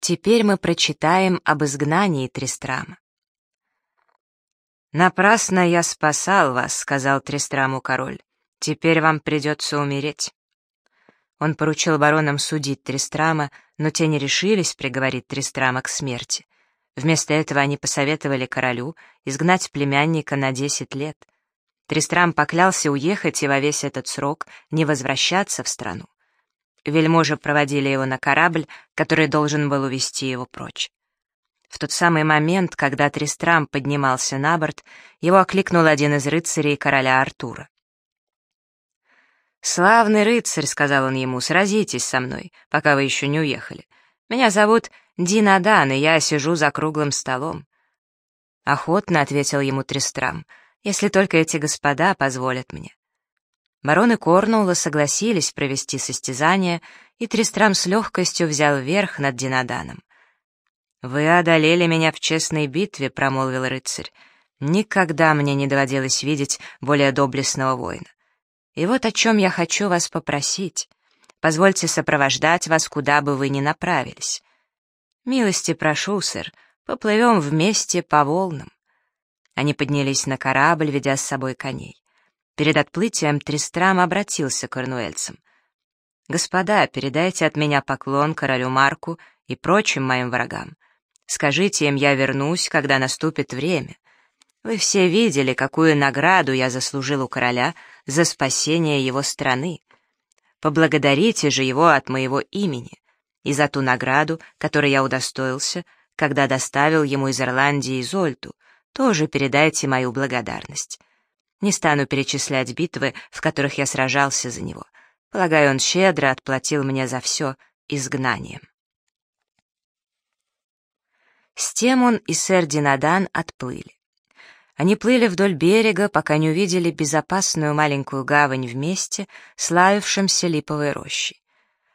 Теперь мы прочитаем об изгнании Трестрама. «Напрасно я спасал вас», — сказал Трестраму король. «Теперь вам придется умереть». Он поручил баронам судить Трестрама, но те не решились приговорить Трестрама к смерти. Вместо этого они посоветовали королю изгнать племянника на десять лет. Трестрам поклялся уехать и во весь этот срок не возвращаться в страну. Вельможи проводили его на корабль, который должен был увести его прочь. В тот самый момент, когда Трестрам поднимался на борт, его окликнул один из рыцарей короля Артура. «Славный рыцарь», — сказал он ему, — «сразитесь со мной, пока вы еще не уехали. Меня зовут Динадан, и я сижу за круглым столом». «Охотно», — ответил ему Трестрам, — «если только эти господа позволят мне». Бароны Корнуэлла согласились провести состязание, и Трестрам с легкостью взял верх над Динаданом. «Вы одолели меня в честной битве», — промолвил рыцарь. «Никогда мне не доводилось видеть более доблестного воина. И вот о чем я хочу вас попросить. Позвольте сопровождать вас, куда бы вы ни направились. Милости прошу, сэр, поплывем вместе по волнам». Они поднялись на корабль, ведя с собой коней. Перед отплытием Тристрам обратился к корнуэльцам. «Господа, передайте от меня поклон королю Марку и прочим моим врагам. Скажите им, я вернусь, когда наступит время. Вы все видели, какую награду я заслужил у короля за спасение его страны. Поблагодарите же его от моего имени и за ту награду, которой я удостоился, когда доставил ему из Ирландии Изольту, тоже передайте мою благодарность. Не стану перечислять битвы, в которых я сражался за него. Полагаю, он щедро отплатил мне за все изгнанием. С тем он и сэр Динадан отплыли. Они плыли вдоль берега, пока не увидели безопасную маленькую гавань вместе, славившимся липовой рощей.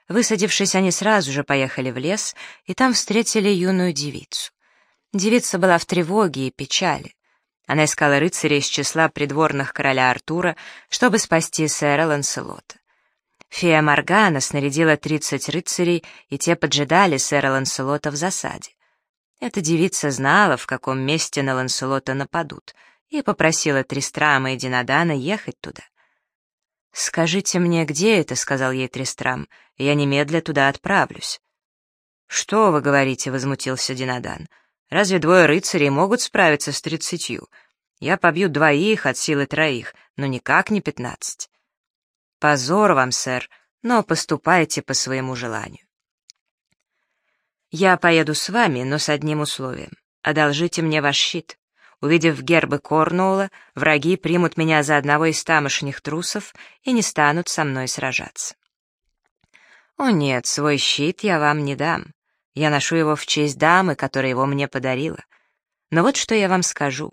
Высадившись, они сразу же поехали в лес, и там встретили юную девицу. Девица была в тревоге и печали. Она искала рыцаря из числа придворных короля Артура, чтобы спасти сэра Ланселота. Фея Моргана снарядила тридцать рыцарей, и те поджидали сэра Ланселота в засаде. Эта девица знала, в каком месте на Ланселота нападут, и попросила Тристрама и Динадана ехать туда. «Скажите мне, где это?» — сказал ей Тристрам. «Я немедля туда отправлюсь». «Что вы говорите?» — возмутился Динадан. «Разве двое рыцарей могут справиться с тридцатью? Я побью двоих от силы троих, но никак не пятнадцать». «Позор вам, сэр, но поступайте по своему желанию». «Я поеду с вами, но с одним условием. Одолжите мне ваш щит. Увидев гербы Корнуола, враги примут меня за одного из тамошних трусов и не станут со мной сражаться». «О нет, свой щит я вам не дам. Я ношу его в честь дамы, которая его мне подарила. Но вот что я вам скажу.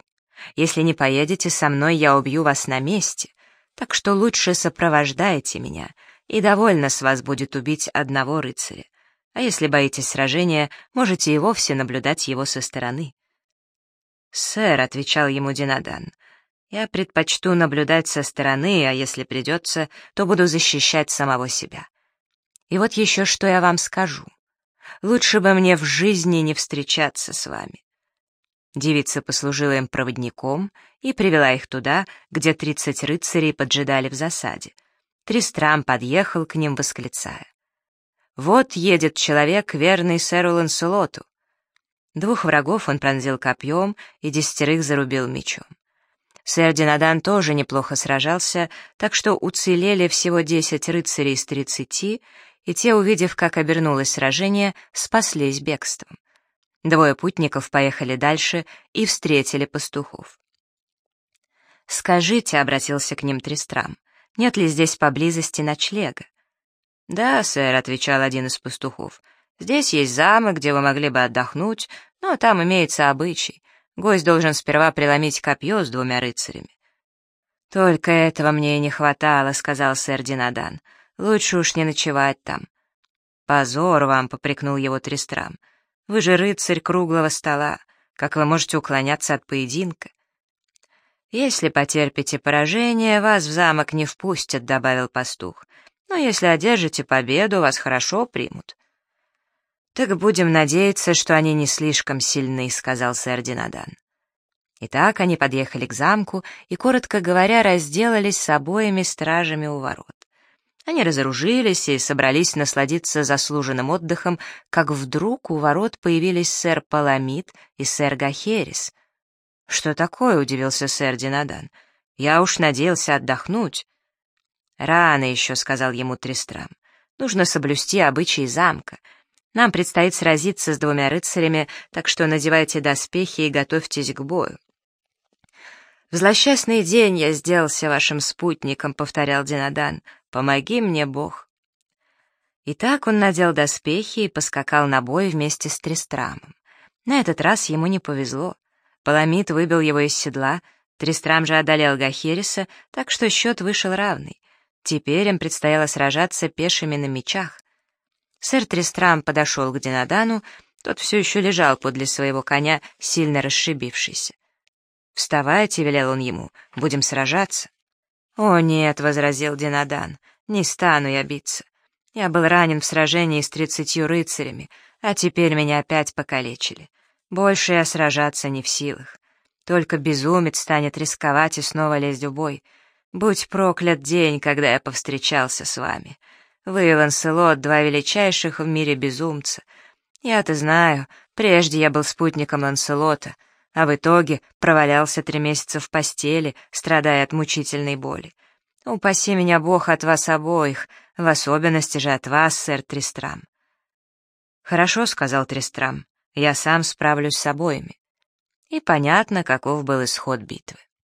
Если не поедете со мной, я убью вас на месте, так что лучше сопровождайте меня, и довольно с вас будет убить одного рыцаря а если боитесь сражения, можете и вовсе наблюдать его со стороны. «Сэр», — отвечал ему Динадан, — «я предпочту наблюдать со стороны, а если придется, то буду защищать самого себя. И вот еще что я вам скажу. Лучше бы мне в жизни не встречаться с вами». Девица послужила им проводником и привела их туда, где тридцать рыцарей поджидали в засаде. Тристрам подъехал к ним, восклицая. Вот едет человек, верный сэру Ланселоту. Двух врагов он пронзил копьем и десятерых зарубил мечом. Сэр Динадан тоже неплохо сражался, так что уцелели всего десять рыцарей из тридцати, и те, увидев, как обернулось сражение, спаслись бегством. Двое путников поехали дальше и встретили пастухов. «Скажите», — обратился к ним Тристрам, — «нет ли здесь поблизости ночлега?» «Да, сэр», — отвечал один из пастухов. «Здесь есть замок, где вы могли бы отдохнуть, но там имеется обычай. Гость должен сперва преломить копье с двумя рыцарями». «Только этого мне и не хватало», — сказал сэр Динадан. «Лучше уж не ночевать там». «Позор вам», — попрекнул его Трестрам. «Вы же рыцарь круглого стола. Как вы можете уклоняться от поединка?» «Если потерпите поражение, вас в замок не впустят», — добавил пастух но если одержите победу, вас хорошо примут». «Так будем надеяться, что они не слишком сильны», — сказал сэр Динадан. Итак, они подъехали к замку и, коротко говоря, разделались с обоими стражами у ворот. Они разоружились и собрались насладиться заслуженным отдыхом, как вдруг у ворот появились сэр Паламид и сэр Гахерис. «Что такое?» — удивился сэр Динадан. «Я уж надеялся отдохнуть». «Рано еще», — сказал ему Тристрам. «Нужно соблюсти обычаи замка. Нам предстоит сразиться с двумя рыцарями, так что надевайте доспехи и готовьтесь к бою». «В злосчастный день я сделался вашим спутником», — повторял Динадан. «Помоги мне, Бог». И так он надел доспехи и поскакал на бой вместе с Тристрамом. На этот раз ему не повезло. Паламид выбил его из седла, Тристрам же одолел Гахериса, так что счет вышел равный. Теперь им предстояло сражаться пешими на мечах. Сэр Тристрам подошел к Динадану, тот все еще лежал подле своего коня, сильно расшибившийся. «Вставайте», — велел он ему, — «будем сражаться». «О, нет», — возразил Динадан, — «не стану я биться. Я был ранен в сражении с тридцатью рыцарями, а теперь меня опять покалечили. Больше я сражаться не в силах. Только безумец станет рисковать и снова лезть в бой. Будь проклят день, когда я повстречался с вами. Вы, Ланселот, два величайших в мире безумца. Я-то знаю, прежде я был спутником Ланселота — а в итоге провалялся три месяца в постели, страдая от мучительной боли. Упаси меня Бог от вас обоих, в особенности же от вас, сэр Тристрам. «Хорошо», — сказал Тристрам, — «я сам справлюсь с обоими». И понятно, каков был исход битвы.